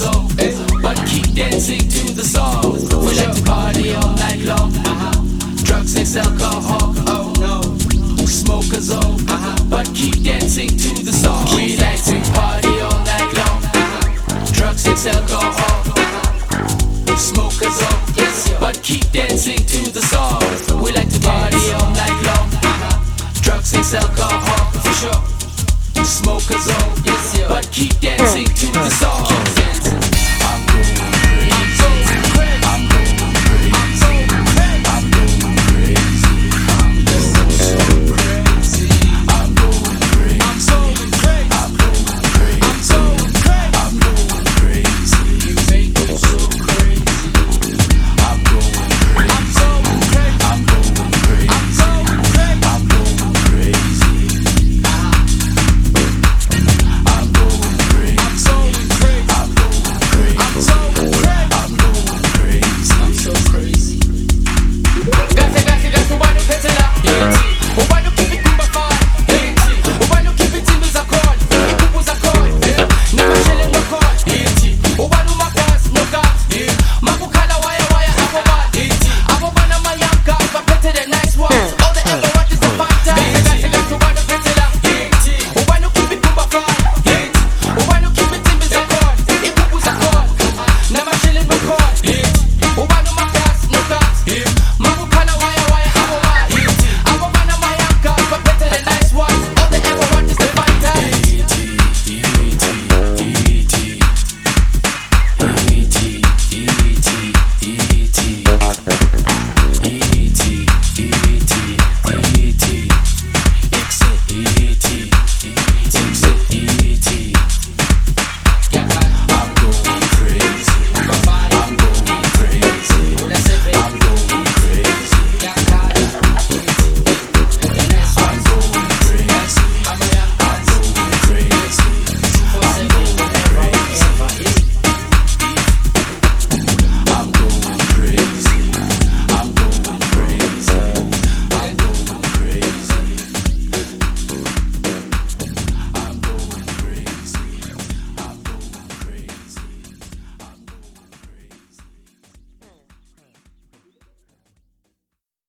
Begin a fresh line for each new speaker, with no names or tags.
long. But keep dancing to the song. We like to party all night long. Uh-huh. Drugs and alcohol. Oh no. Smokers on. But keep dancing to the song. We like to party all night long. Drugs and alcohol. Smokers on. But keep dancing to the song. We like to party all night long. Drugs and alcohol. For sure. Smokers on. But keep dancing to the song.